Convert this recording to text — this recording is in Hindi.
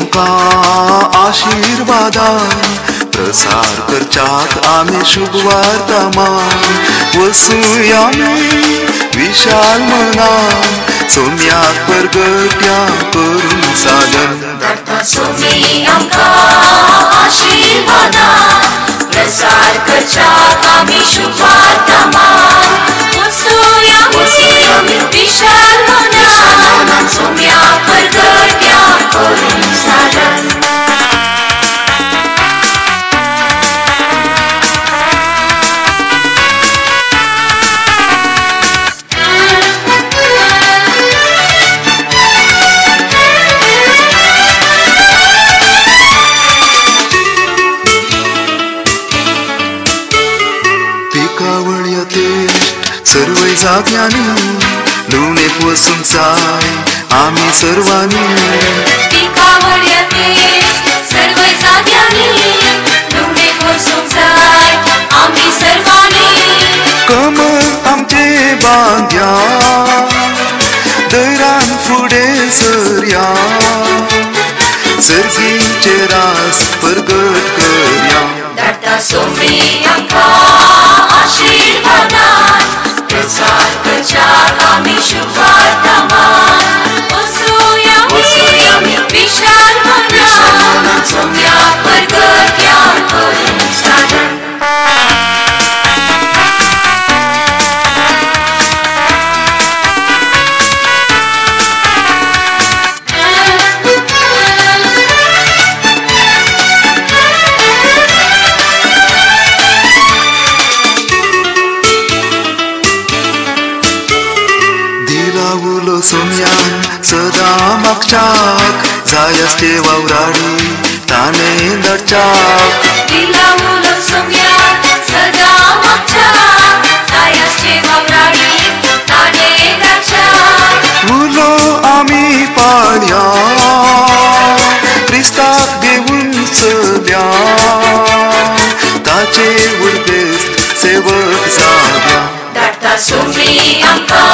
तुमकां आशिर्वादान। प्रसार करच्याक आमी शुभ वार्तामान वसुया विशाल मनान। सोम्याक परगट्या करून सादर सोमी आमकां आशिर्वाद सर्व जाग्यांनी लुणेक वसून जाय सर्वांनी. जाग्यांनी आमी सर्वांनी. कमळ आमचे बांध्या दरान फुडें सरया. सर्गीचे रास परगट करया. धाडटा पावलो सोमयान सदां म्हापशाक जाय आसली वावराडी ताणें धाडच्याक पावलो सोमयान सदां म्हापशाक जाय आसली वावराडी ताणें धाडच्याक उलो आमी पाडया क्रिस्ताक देवून चलया ताचे उर्बेस सेवक जाल्या धाडटा सोमी आमकां